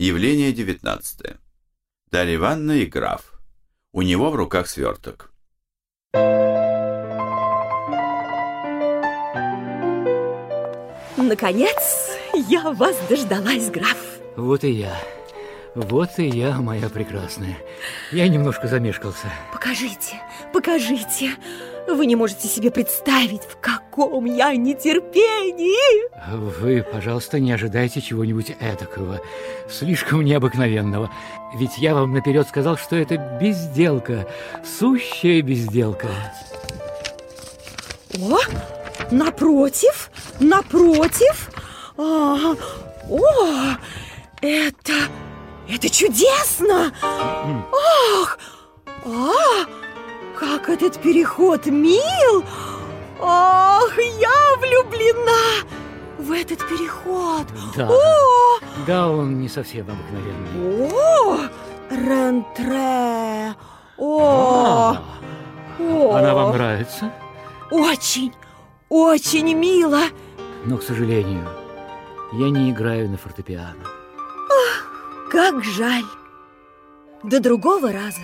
Явление 19. Дарья Ивановна и граф. У него в руках сверток. Наконец, я вас дождалась, граф. Вот и я. Вот и я, моя прекрасная. Я немножко замешкался. Покажите, покажите. Вы не можете себе представить, в каком я нетерпении. Вы, пожалуйста, не ожидайте чего-нибудь этакого, слишком необыкновенного. Ведь я вам наперед сказал, что это безделка, сущая безделка. О, напротив, напротив. А, о, это, это чудесно. Ах, а, как этот переход мил! Ах, я влюблена в этот переход! Да, О, да, он не совсем обыкновенный. о, рентре! О, А, о, Она вам нравится? Очень, очень мило! Но, к сожалению, я не играю на фортепиано. Как жаль! До другого раза.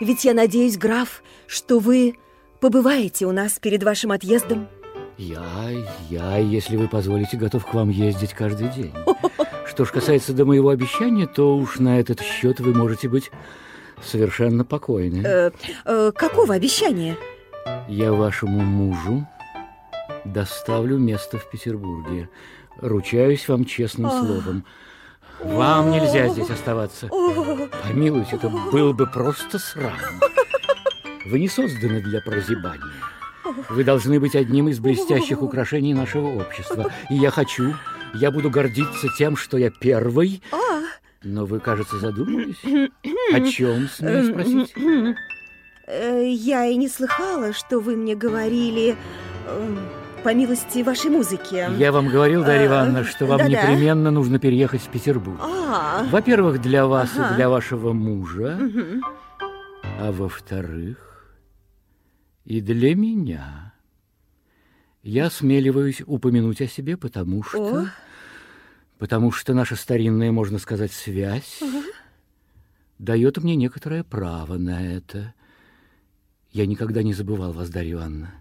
Ведь я надеюсь, граф, что вы побываете у нас перед вашим отъездом. Я, я, если вы позволите, готов к вам ездить каждый день. Что ж касается до моего обещания, то уж на этот счет вы можете быть совершенно покойны. Э, э, какого обещания? Я вашему мужу доставлю место в Петербурге. Ручаюсь вам честным словом. Вам нельзя здесь оставаться. Помилуйте, это было бы просто срам. Вы не созданы для прозябания. Вы должны быть одним из блестящих украшений нашего общества. И я хочу, я буду гордиться тем, что я первый. а, Но вы, кажется, задумались. О чем, смею спросить? э, я и не слыхала, что вы мне говорили э, по милости вашей музыки. Я вам говорил, Дарья Э, Ивановна, что вам да-да. непременно нужно переехать в Петербург. А, Во-первых, для вас Ага. и для вашего мужа, мгм. а во-вторых, и для меня. Я смеливаюсь упомянуть о себе, потому что... О. Потому что наша старинная, можно сказать, связь дает мне некоторое право на это. Я никогда не забывал вас, Дарья Ивановна.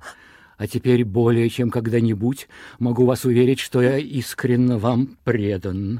А теперь более чем когда-нибудь могу вас уверить, что я искренне вам предан.